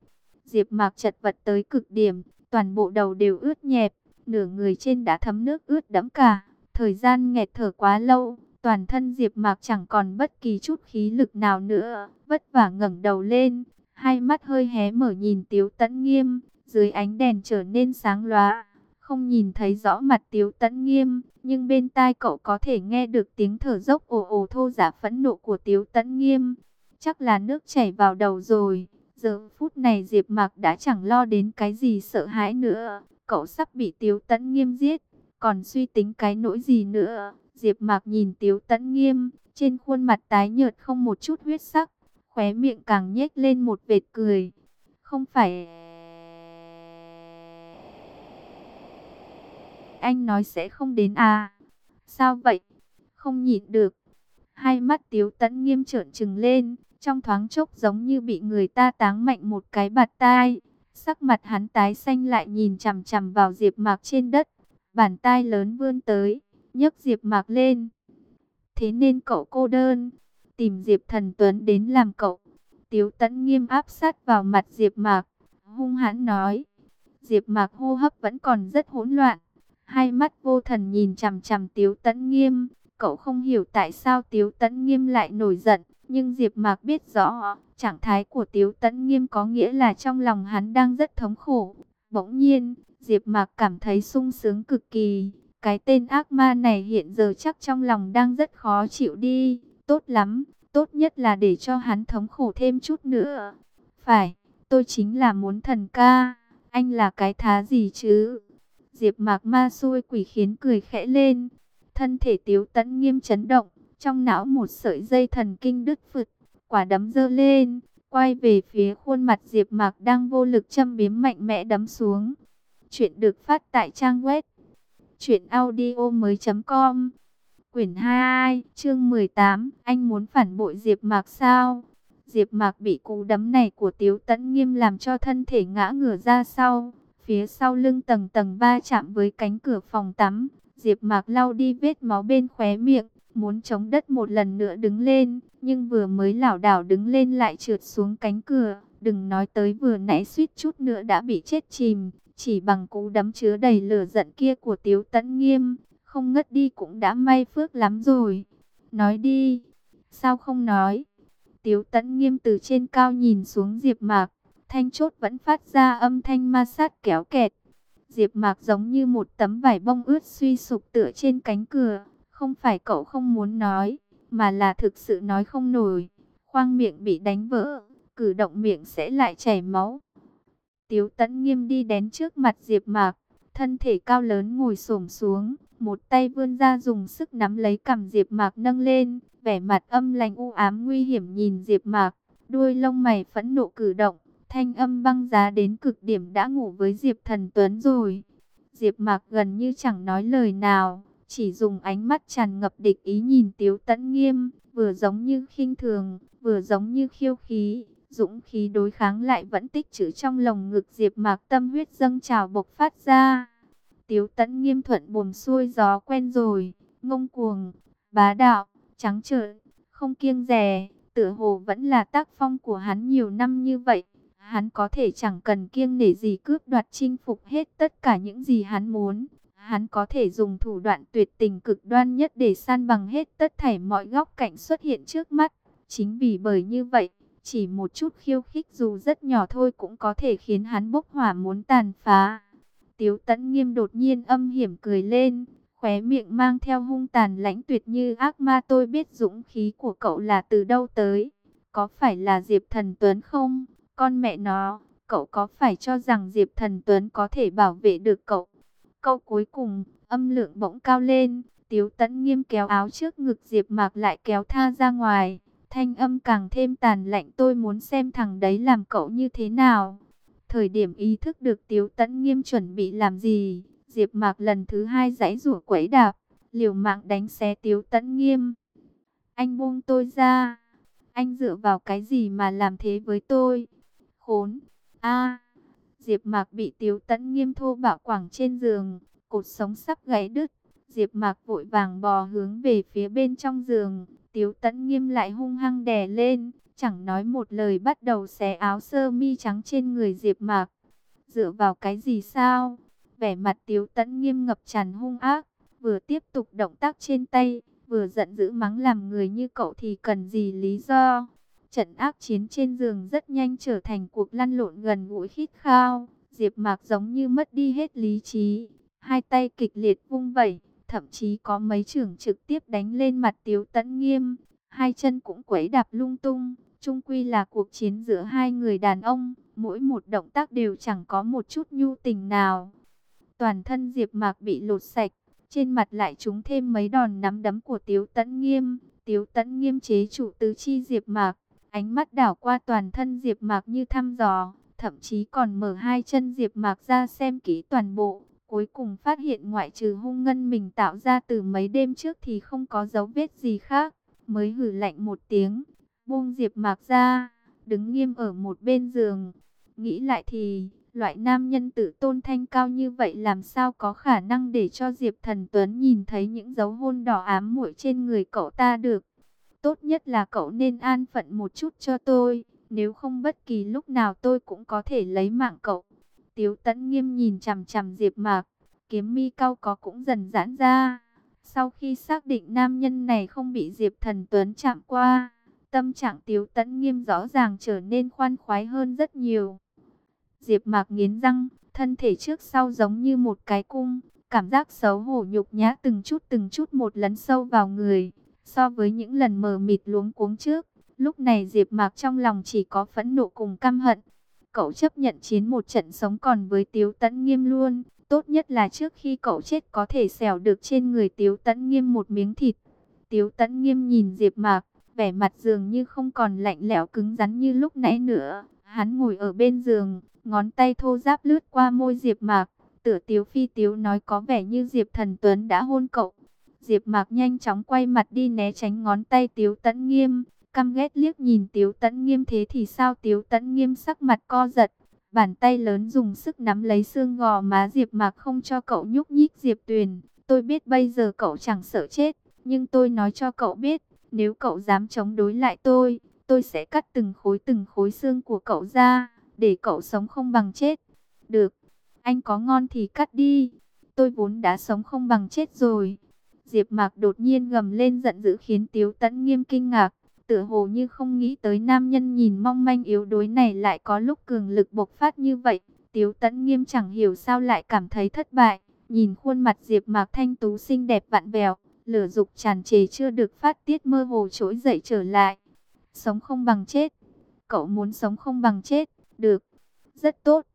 Diệp Mạc chật vật tới cực điểm, toàn bộ đầu đều ướt nhẹp, nửa người trên đã thấm nước ướt đẫm cả, thời gian nghẹt thở quá lâu, toàn thân Diệp Mạc chẳng còn bất kỳ chút khí lực nào nữa, vất vả ngẩng đầu lên, hai mắt hơi hé mở nhìn Tiếu Tấn Nghiêm, dưới ánh đèn trở nên sáng loá, không nhìn thấy rõ mặt Tiếu Tấn Nghiêm, nhưng bên tai cậu có thể nghe được tiếng thở dốc ồ ồ thô giả phẫn nộ của Tiếu Tấn Nghiêm. Chắc là nước chảy vào đầu rồi. Giờ phút này Diệp Mạc đã chẳng lo đến cái gì sợ hãi nữa, cậu sắp bị Tiếu Tấn Nghiêm giết, còn suy tính cái nỗi gì nữa. Diệp Mạc nhìn Tiếu Tấn Nghiêm, trên khuôn mặt tái nhợt không một chút huyết sắc, khóe miệng càng nhếch lên một vệt cười. Không phải anh nói sẽ không đến à? Sao vậy? Không nhịn được. Hai mắt Tiếu Tấn Nghiêm trợn trừng lên, trong thoáng chốc giống như bị người ta táng mạnh một cái bạt tai. Sắc mặt hắn tái xanh lại nhìn chằm chằm vào Diệp Mạc trên đất, bàn tay lớn vươn tới, nhấc Diệp Mạc lên. Thế nên cậu cô đơn, tìm Diệp Thần Tuấn đến làm cậu. Tiếu Tấn Nghiêm áp sát vào mặt Diệp Mạc, hung hãn nói. Diệp Mạc hô hấp vẫn còn rất hỗn loạn, hai mắt vô thần nhìn chằm chằm Tiếu Tấn Nghiêm, cậu không hiểu tại sao Tiếu Tấn Nghiêm lại nổi giận, nhưng Diệp Mạc biết rõ, trạng thái của Tiếu Tấn Nghiêm có nghĩa là trong lòng hắn đang rất thống khổ. Bỗng nhiên, Diệp Mạc cảm thấy sung sướng cực kỳ, cái tên ác ma này hiện giờ chắc trong lòng đang rất khó chịu đi, tốt lắm, tốt nhất là để cho hắn thống khổ thêm chút nữa. Phải, tôi chính là muốn thần ca, anh là cái thá gì chứ? Diệp Mạc ma xui quỷ khiến cười khẽ lên, thân thể Tiếu Tấn Nghiêm chấn động, trong não một sợi dây thần kinh đứt phực, quả đấm dơ lên, quay về phía khuôn mặt Diệp Mạc đang vô lực châm biếm mạnh mẽ đấm xuống. Chuyện được phát tại trang web truyệnaudiomoi.com. Quyển 22, chương 18, anh muốn phản bội Diệp Mạc sao? Diệp Mạc bị cú đấm này của Tiếu Tấn Nghiêm làm cho thân thể ngã ngửa ra sau, phía sau lưng tầng tầng va chạm với cánh cửa phòng tắm, Diệp Mạc lau đi vết máu bên khóe miệng, muốn chống đất một lần nữa đứng lên, nhưng vừa mới lảo đảo đứng lên lại trượt xuống cánh cửa, đừng nói tới vừa nãy suýt chút nữa đã bị chết chìm, chỉ bằng cú đấm chứa đầy lửa giận kia của Tiếu Tấn Nghiêm, không ngất đi cũng đã may phước lắm rồi. Nói đi, sao không nói? Tiếu Tấn Nghiêm từ trên cao nhìn xuống Diệp Mạc, thanh chốt vẫn phát ra âm thanh ma sát kéo kẹt. Diệp Mạc giống như một tấm vải bông ướt suy sụp tựa trên cánh cửa, không phải cậu không muốn nói, mà là thực sự nói không nổi. Khoang miệng bị đánh vỡ, cử động miệng sẽ lại chảy máu. Tiếu tẫn Nghiêm đi đến trước mặt Diệp Mạc, thân thể cao lớn ngồi xổm xuống, một tay vươn ra dùng sức nắm lấy cằm Diệp Mạc nâng lên, vẻ mặt âm lãnh u ám nguy hiểm nhìn Diệp Mạc, đuôi lông mày phẫn nộ cử động, thanh âm băng giá đến cực điểm đã ngủ với Diệp Thần Tuấn rồi. Diệp Mạc gần như chẳng nói lời nào, chỉ dùng ánh mắt tràn ngập địch ý nhìn Tiếu Tẫn Nghiêm, vừa giống như khinh thường, vừa giống như khiêu khí, Dũng khí đối kháng lại vẫn tích trữ trong lồng ngực Diệp Mạc tâm huyết dâng trào bộc phát ra. Tiếu Tấn nghiêm thuận buồm xuôi gió quen rồi, ngông cuồng, bá đạo, trắng trợn, không kiêng dè, tựa hồ vẫn là tác phong của hắn nhiều năm như vậy. Hắn có thể chẳng cần kiêng nể gì cướp đoạt chinh phục hết tất cả những gì hắn muốn. Hắn có thể dùng thủ đoạn tuyệt tình cực đoan nhất để san bằng hết tất thảy mọi góc cạnh xuất hiện trước mắt. Chính vì bởi như vậy, chỉ một chút khiêu khích dù rất nhỏ thôi cũng có thể khiến hắn bốc hỏa muốn tàn phá. Tiếu tẫn nghiêm đột nhiên âm hiểm cười lên, khóe miệng mang theo hung tàn lãnh tuyệt như ác ma tôi biết dũng khí của cậu là từ đâu tới. Có phải là Diệp Thần Tuấn không? Con mẹ nó, cậu có phải cho rằng Diệp Thần Tuấn có thể bảo vệ được cậu? Câu cuối cùng, âm lượng bỗng cao lên, Tiếu Tấn nghiêm kéo áo trước ngực Diệp Mạc lại kéo tha ra ngoài. Thanh âm càng thêm tàn lạnh tôi muốn xem thằng đấy làm cậu như thế nào. Thời điểm ý thức được Tiếu Tấn nghiêm chuẩn bị làm gì, Diệp Mạc lần thứ hai giãy giụa quấy đạp, liều mạng đánh xé Tiếu Tấn nghiêm. Anh buông tôi ra. Anh dựa vào cái gì mà làm thế với tôi? Khốn! A! Diệp Mạc bị Tiếu Tấn nghiêm thô bạo quẳng trên giường, cột sống sắp gãy đứt. Diệp Mạc vội vàng bò hướng về phía bên trong giường, Tiếu Tẫn nghiêm lại hung hăng đè lên, chẳng nói một lời bắt đầu xé áo sơ mi trắng trên người Diệp Mạc. Dựa vào cái gì sao? Vẻ mặt Tiếu Tẫn nghiêm ngập tràn hung ác, vừa tiếp tục động tác trên tay, vừa giận dữ mắng làm người như cậu thì cần gì lý do? Trận ác chiến trên giường rất nhanh trở thành cuộc lăn lộn gần gũi khít khao. Diệp Mạc giống như mất đi hết lý trí, hai tay kịch liệt vung vẩy, thậm chí có mấy trưởng trực tiếp đánh lên mặt Tiếu Tấn Nghiêm, hai chân cũng quấy đạp lung tung, chung quy là cuộc chiến giữa hai người đàn ông, mỗi một động tác đều chẳng có một chút nhu tình nào. Toàn thân Diệp Mạc bị lột sạch, trên mặt lại trúng thêm mấy đòn nắm đấm của Tiếu Tấn Nghiêm, Tiếu Tấn Nghiêm chế trụ tứ chi Diệp Mạc, ánh mắt đảo qua toàn thân Diệp Mạc như thăm dò, thậm chí còn mở hai chân Diệp Mạc ra xem kỹ toàn bộ. Cuối cùng phát hiện ngoại trừ hung ngân mình tạo ra từ mấy đêm trước thì không có dấu vết gì khác. Mới hử lạnh một tiếng, buông Diệp Mạc ra, đứng nghiêm ở một bên giường. Nghĩ lại thì, loại nam nhân tự tôn thanh cao như vậy làm sao có khả năng để cho Diệp Thần Tuấn nhìn thấy những dấu hôn đỏ ám muội trên người cậu ta được. Tốt nhất là cậu nên an phận một chút cho tôi, nếu không bất kỳ lúc nào tôi cũng có thể lấy mạng cậu. Tiếu tẫn nghiêm nhìn chằm chằm Diệp Mạc, kiếm mi cao có cũng dần giãn ra. Sau khi xác định nam nhân này không bị Diệp Thần Tuấn chạm qua, tâm trạng Tiếu tẫn nghiêm rõ ràng trở nên khoan khoái hơn rất nhiều. Diệp Mạc nghiến răng, thân thể trước sau giống như một cái cung, cảm giác xấu hổ nhục nhã từng chút từng chút một lấn sâu vào người. So với những lần mờ mịt luống cuống trước, lúc này Diệp Mạc trong lòng chỉ có phẫn nộ cùng căm hận. Cậu chấp nhận chiến một trận sống còn với Tiếu Tấn Nghiêm luôn, tốt nhất là trước khi cậu chết có thể xẻo được trên người Tiếu Tấn Nghiêm một miếng thịt. Tiếu Tấn Nghiêm nhìn Diệp Mạc, vẻ mặt dường như không còn lạnh lẽo cứng rắn như lúc nãy nữa. Hắn ngồi ở bên giường, ngón tay thô ráp lướt qua môi Diệp Mạc, tựa Tiếu Phi Tiếu nói có vẻ như Diệp Thần Tuấn đã hôn cậu. Diệp Mạc nhanh chóng quay mặt đi né tránh ngón tay Tiếu Tấn Nghiêm, căm ghét liếc nhìn Tiếu Tấn Nghiêm thế thì sao Tiếu Tấn Nghiêm sắc mặt co giật, bàn tay lớn dùng sức nắm lấy xương gò má Diệp Mạc không cho cậu nhúc nhích Diệp Tuyền, tôi biết bây giờ cậu chẳng sợ chết, nhưng tôi nói cho cậu biết, nếu cậu dám chống đối lại tôi, tôi sẽ cắt từng khối từng khối xương của cậu ra, để cậu sống không bằng chết. Được, anh có ngon thì cắt đi, tôi vốn đã sống không bằng chết rồi. Diệp Mạc đột nhiên gầm lên giận dữ khiến Tiếu Tấn Nghiêm kinh ngạc, tựa hồ như không nghĩ tới nam nhân nhìn mong manh yếu đuối này lại có lúc cường lực bộc phát như vậy. Tiếu Tẫn Nghiêm chẳng hiểu sao lại cảm thấy thất bại, nhìn khuôn mặt Diệp Mạc thanh tú xinh đẹp vạn vẹo, lửa dục tràn trề chưa được phát tiết mơ hồ trỗi dậy trở lại. Sống không bằng chết. Cậu muốn sống không bằng chết, được. Rất tốt.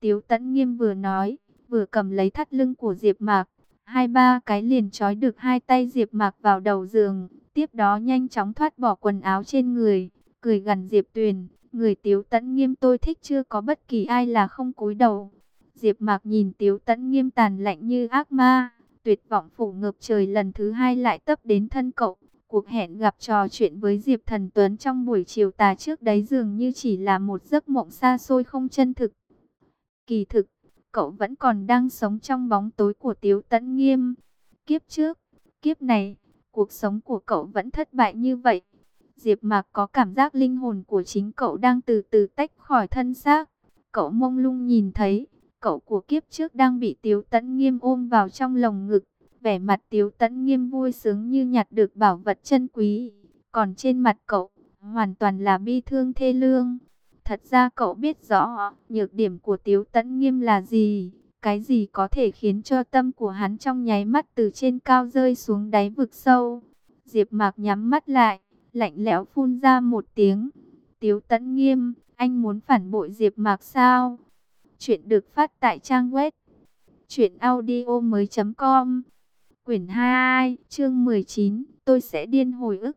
Tiếu Tẫn Nghiêm vừa nói, vừa cầm lấy thắt lưng của Diệp Mạc, hai ba cái liền trói được hai tay Diệp Mạc vào đầu giường, tiếp đó nhanh chóng thoát bỏ quần áo trên người, cười gần Diệp Tuyền, người Tiếu Tấn Nghiêm tôi thích chưa có bất kỳ ai là không cúi đầu. Diệp Mạc nhìn Tiếu Tấn Nghiêm tàn lạnh như ác ma, tuyệt vọng phủ ngập trời lần thứ hai lại tấp đến thân cậu, Cuộc hẹn gặp trò chuyện với Diệp Thần Tuấn trong buổi chiều tà trước đấy dường như chỉ là một giấc mộng xa xôi không chân thực. Kỳ thực, cậu vẫn còn đang sống trong bóng tối của Tiếu Tấn Nghiêm. Kiếp trước, kiếp này, cuộc sống của cậu vẫn thất bại như vậy. Diệp Mạc có cảm giác linh hồn của chính cậu đang từ từ tách khỏi thân xác. Cậu mông lung nhìn thấy, cậu của kiếp trước đang bị Tiếu Tấn Nghiêm ôm vào trong lồng ngực. Vẻ mặt Tiếu Tấn Nghiêm vui sướng như nhặt được bảo vật chân quý. Còn trên mặt cậu, hoàn toàn là bi thương thê lương. Thật ra cậu biết rõ, nhược điểm của Tiếu Tấn Nghiêm là gì? Cái gì có thể khiến cho tâm của hắn trong nháy mắt từ trên cao rơi xuống đáy vực sâu? Diệp Mạc nhắm mắt lại, lạnh lẽo phun ra một tiếng. Tiếu Tấn Nghiêm, anh muốn phản bội Diệp Mạc sao? Chuyện được phát tại trang web truyệnaudiomoi.com. Quyển 22, chương 19, tôi sẽ điên hồi ức.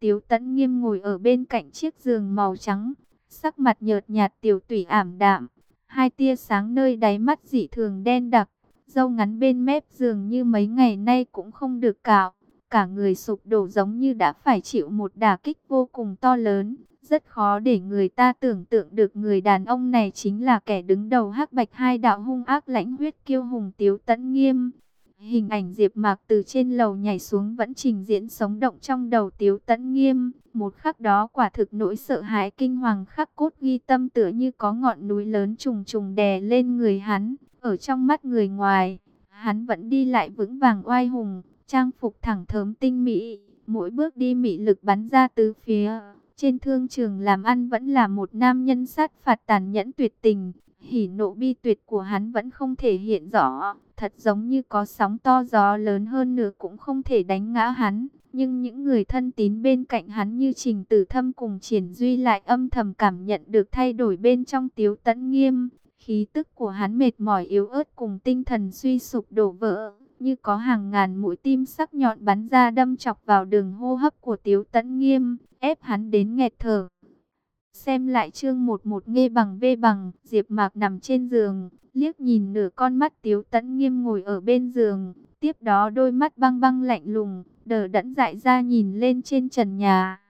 Tiếu Tấn Nghiêm ngồi ở bên cạnh chiếc giường màu trắng, sắc mặt nhợt nhạt tiểu tùy ảm đạm, hai tia sáng nơi đáy mắt dị thường đen đặc, râu ngắn bên mép giường như mấy ngày nay cũng không được cạo, cả người sụp đổ giống như đã phải chịu một đả kích vô cùng to lớn, rất khó để người ta tưởng tượng được người đàn ông này chính là kẻ đứng đầu hắc bạch hai đạo hung ác lãnh huyết kiêu hùng Tiếu Tấn Nghiêm. Hình ảnh Diệp Mạc từ trên lầu nhảy xuống vẫn trình diễn sống động trong đầu Tiếu Tấn Nghiêm. Một khắc đó quả thực nỗi sợ hãi kinh hoàng khắc cốt ghi tâm tựa như có ngọn núi lớn trùng trùng đè lên người hắn. Ở trong mắt người ngoài, hắn vẫn đi lại vững vàng oai hùng, trang phục thẳng thớm tinh mỹ. Mỗi bước đi mị lực bắn ra tứ phía. Trên thương trường làm ăn vẫn là một nam nhân sát phạt tàn nhẫn tuyệt tình. Hỉ nộ bi tuyệt của hắn vẫn không thể hiện rõ, thật giống như có sóng to gió lớn hơn nữa cũng không thể đánh ngã hắn. Nhưng những người thân tín bên cạnh hắn như Trình Tử Thâm cùng Triển Duy lại âm thầm cảm nhận được thay đổi bên trong Tiếu Tấn Nghiêm. Khí tức của hắn mệt mỏi yếu ớt cùng tinh thần suy sụp đổ vỡ, như có hàng ngàn mũi tim sắc nhọn bắn ra đâm chọc vào đường hô hấp của Tiếu Tấn Nghiêm, ép hắn đến nghẹt thở. Xem lại chương 11 nghe bằng V bằng, Diệp Mạc nằm trên giường, liếc nhìn nửa con mắt Tiếu Tấn Nghiêm ngồi ở bên giường, tiếp đó đôi mắt băng băng lạnh lùng, đờ đẫn dại ra nhìn lên trên trần nhà.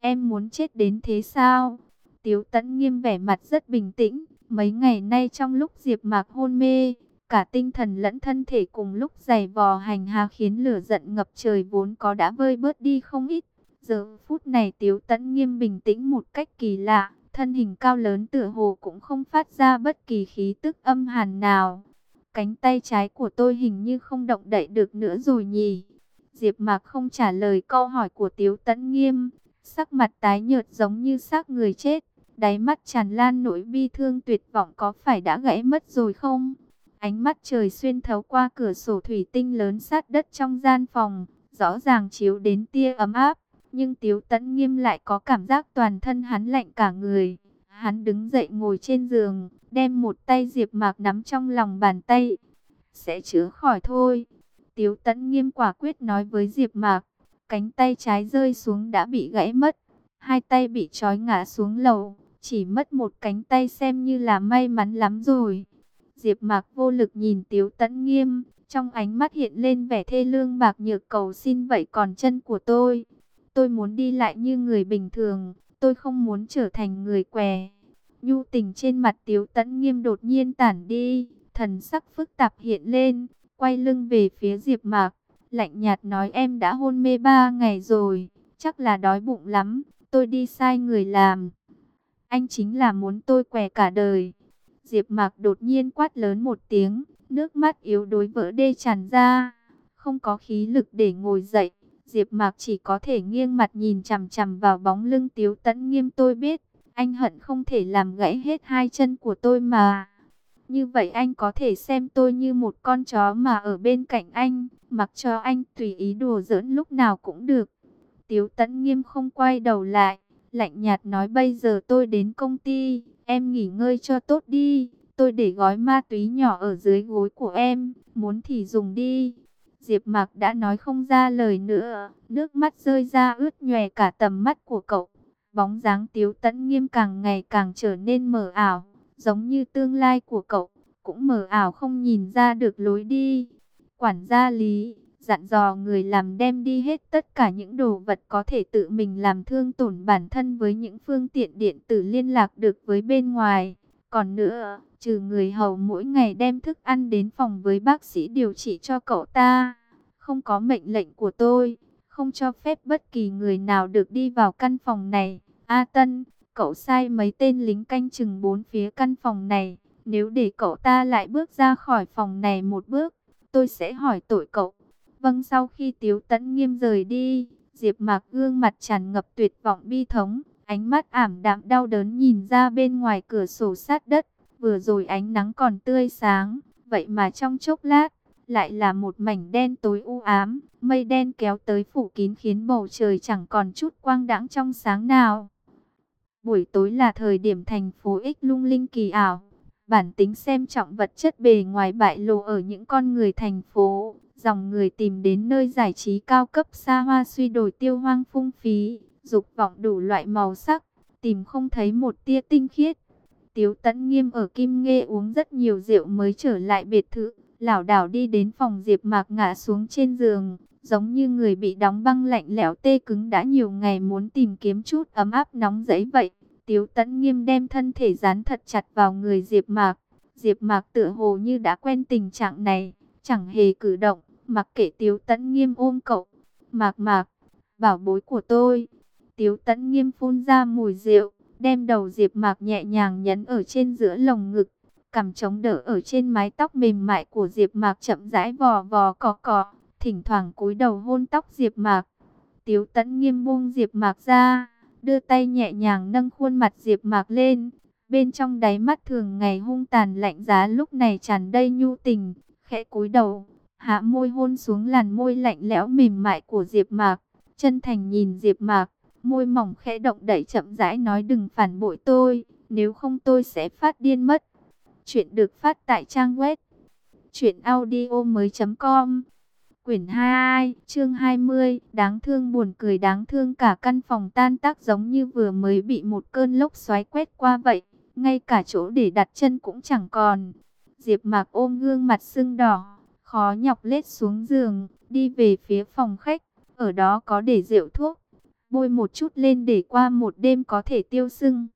Em muốn chết đến thế sao? Tiếu Tấn Nghiêm vẻ mặt rất bình tĩnh, mấy ngày nay trong lúc Diệp Mạc hôn mê, cả tinh thần lẫn thân thể cùng lúc dày vò hành hạ khiến lửa giận ngập trời vốn có đã vơi bớt đi không ít. Giờ phút này Tiếu Tấn Nghiêm bình tĩnh một cách kỳ lạ, thân hình cao lớn tựa hồ cũng không phát ra bất kỳ khí tức âm hàn nào. Cánh tay trái của tôi hình như không động đậy được nữa rồi nhỉ. Diệp Mạc không trả lời câu hỏi của Tiếu Tấn Nghiêm, sắc mặt tái nhợt giống như xác người chết, đáy mắt tràn lan nỗi bi thương tuyệt vọng có phải đã gãy mất rồi không? Ánh mắt trời xuyên thấu qua cửa sổ thủy tinh lớn sát đất trong gian phòng, rõ ràng chiếu đến tia ấm áp. Nhưng Tiếu Tấn Nghiêm lại có cảm giác toàn thân hắn lạnh cả người. Hắn đứng dậy ngồi trên giường, đem một tay Diệp Mạc nắm trong lòng bàn tay. Sẽ chữa khỏi thôi. Tiếu Tấn Nghiêm quả quyết nói với Diệp Mạc. Cánh tay trái rơi xuống đã bị gãy mất. Hai tay bị trói ngã xuống lầu. Chỉ mất một cánh tay xem như là may mắn lắm rồi. Diệp Mạc vô lực nhìn Tiếu Tấn Nghiêm. Trong ánh mắt hiện lên vẻ thê lương bạc nhược cầu xin vậy còn chân của tôi. Tôi muốn đi lại như người bình thường, tôi không muốn trở thành người què. Nhu tình trên mặt Tiếu Tấn Nghiêm đột nhiên tản đi, thần sắc phức tạp hiện lên, quay lưng về phía Diệp Mạc, lạnh nhạt nói em đã hôn mê ba ngày rồi, chắc là đói bụng lắm, tôi đi sai người làm. Anh chính là muốn tôi què cả đời. Diệp Mạc đột nhiên quát lớn một tiếng, nước mắt yếu đuối vỡ đê tràn ra, không có khí lực để ngồi dậy. Diệp Mạc chỉ có thể nghiêng mặt nhìn chằm chằm vào bóng lưng Tiếu Tấn Nghiêm tôi biết, anh hận không thể làm gãy hết hai chân của tôi mà. Như vậy anh có thể xem tôi như một con chó mà ở bên cạnh anh, mặc cho anh tùy ý đùa giỡn lúc nào cũng được. Tiếu Tấn Nghiêm không quay đầu lại, lạnh nhạt nói bây giờ tôi đến công ty, em nghỉ ngơi cho tốt đi, tôi để gói ma túy nhỏ ở dưới gối của em, muốn thì dùng đi. Diệp Mạc đã nói không ra lời nữa, nước mắt rơi ra ướt nhòe cả tầm mắt của cậu. Bóng dáng Tiếu Tấn Nghiêm càng ngày càng trở nên mờ ảo, giống như tương lai của cậu, cũng mờ ảo không nhìn ra được lối đi. Quản gia Lý, dặn dò người làm đem đi hết tất cả những đồ vật có thể tự mình làm thương tổn bản thân với những phương tiện điện tử liên lạc được với bên ngoài. Còn nữa, trừ người hầu mỗi ngày đem thức ăn đến phòng với bác sĩ điều trị cho cậu ta, không có mệnh lệnh của tôi, không cho phép bất kỳ người nào được đi vào căn phòng này. A Tân, cậu sai mấy tên lính canh chừng bốn phía căn phòng này, nếu để cậu ta lại bước ra khỏi phòng này một bước, tôi sẽ hỏi tội cậu. Vâng sau khi Tiếu Tấn Nghiêm rời đi, Diệp Mạc gương mặt tràn ngập tuyệt vọng bi thống, ánh mắt ảm đạm đau đớn nhìn ra bên ngoài cửa sổ sát đất, vừa rồi ánh nắng còn tươi sáng, vậy mà trong chốc lát lại là một mảnh đen tối u ám, mây đen kéo tới phủ kín khiến bầu trời chẳng còn chút quang đãng trong sáng nào. Buổi tối là thời điểm thành phố ích lung linh kỳ ảo, bản tính xem trọng vật chất bề ngoài bại lộ ở những con người thành phố, dòng người tìm đến nơi giải trí cao cấp xa hoa suy đổi tiêu hoang phung phí, dục vọng đủ loại màu sắc, tìm không thấy một tia tinh khiết. Tiếu Tấn Nghiêm ở Kim Nghê uống rất nhiều rượu mới trở lại biệt thự, lảo đảo đi đến phòng Diệp Mạc ngã xuống trên giường, giống như người bị đóng băng lạnh lẽo tê cứng đã nhiều ngày muốn tìm kiếm chút ấm áp nóng rẫy vậy. Tiếu Tấn Nghiêm đem thân thể dán thật chặt vào người Diệp Mạc. Diệp Mạc tựa hồ như đã quen tình trạng này, chẳng hề cử động, mặc kệ Tiếu Tấn Nghiêm ôm cậu. "Mạc Mạc, bảo bối của tôi." Tiếu Tấn Nghiêm phun ra mùi rượu, đem đầu Diệp Mạc nhẹ nhàng nhấn ở trên giữa lồng ngực, cằm chống đỡ ở trên mái tóc mềm mại của Diệp Mạc chậm rãi vò vò cọ cọ, thỉnh thoảng cúi đầu hôn tóc Diệp Mạc. Tiếu Tấn nghiêm buông Diệp Mạc ra, đưa tay nhẹ nhàng nâng khuôn mặt Diệp Mạc lên, bên trong đáy mắt thường ngày hung tàn lạnh giá lúc này tràn đầy nhu tình, khẽ cúi đầu, hạ môi hôn xuống làn môi lạnh lẽo mềm mại của Diệp Mạc, chân thành nhìn Diệp Mạc, môi mỏng khẽ động đẩy chậm rãi nói đừng phản bội tôi, nếu không tôi sẽ phát điên mất. Chuyện được phát tại trang web truyệnaudiomoi.com. Quyển 22, chương 20, đáng thương buồn cười đáng thương cả căn phòng tan tác giống như vừa mới bị một cơn lốc xoáy quét qua vậy, ngay cả chỗ để đặt chân cũng chẳng còn. Diệp Mạc ôm gương mặt sưng đỏ, khó nhọc lết xuống giường, đi về phía phòng khách, ở đó có để rượu thuốc, bôi một chút lên để qua một đêm có thể tiêu sưng.